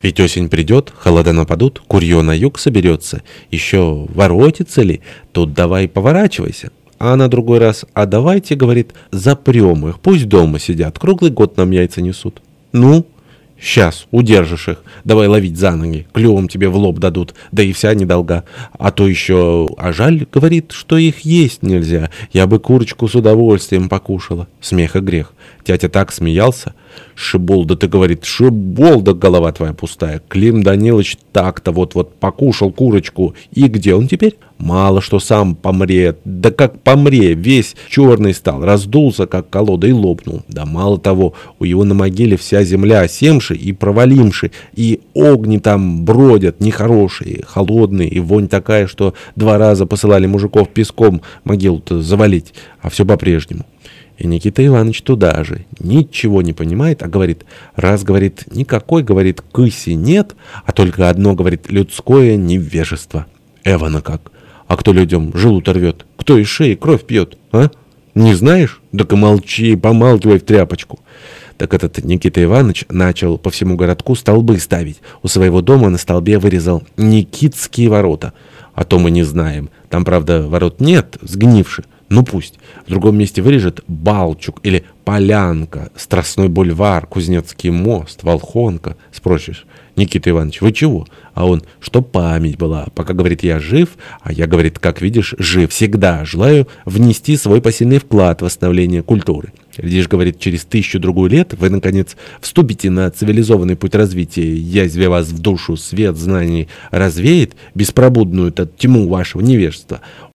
Ведь осень придет, холода нападут, курье на юг соберется. Еще воротится ли? Тут давай поворачивайся. А на другой раз, а давайте, говорит, запрем их, пусть дома сидят, круглый год нам яйца несут. Ну, сейчас, удержишь их, давай ловить за ноги, клювом тебе в лоб дадут, да и вся недолга. А то еще, а жаль, говорит, что их есть нельзя, я бы курочку с удовольствием покушала. Смех и грех. Тятя так смеялся. Шиболда, ты, говорит, Шиболда, голова твоя пустая. Клим Данилович так-то вот-вот покушал курочку. И где он теперь? Мало что сам помрет. Да как помре, весь черный стал, раздулся, как колода, и лопнул. Да мало того, у его на могиле вся земля осемши и проваливши, и огни там бродят, нехорошие, холодные, и вонь такая, что два раза посылали мужиков песком могилу-то завалить, а все по-прежнему. И Никита Иванович туда же. Ничего не понимает, а говорит, раз, говорит, никакой, говорит, кыси нет, а только одно, говорит, людское невежество. Эвана как? А кто людям желудок рвет? Кто из шеи кровь пьет, а? Не знаешь? Так и молчи, помалкивай в тряпочку. Так этот Никита Иванович начал по всему городку столбы ставить. У своего дома на столбе вырезал «Никитские ворота». А то мы не знаем. Там, правда, ворот нет, сгнивших. Ну пусть. В другом месте вырежет Балчук или Полянка, Страстной бульвар, Кузнецкий мост, Волхонка. Спросишь, Никита Иванович, вы чего? А он, что память была. Пока, говорит, я жив, а я, говорит, как видишь, жив. Всегда желаю внести свой посильный вклад в восстановление культуры. Лишь, говорит, через тысячу-другую лет вы, наконец, вступите на цивилизованный путь развития, язве вас в душу свет знаний развеет, беспробудную тьму вашего невежества.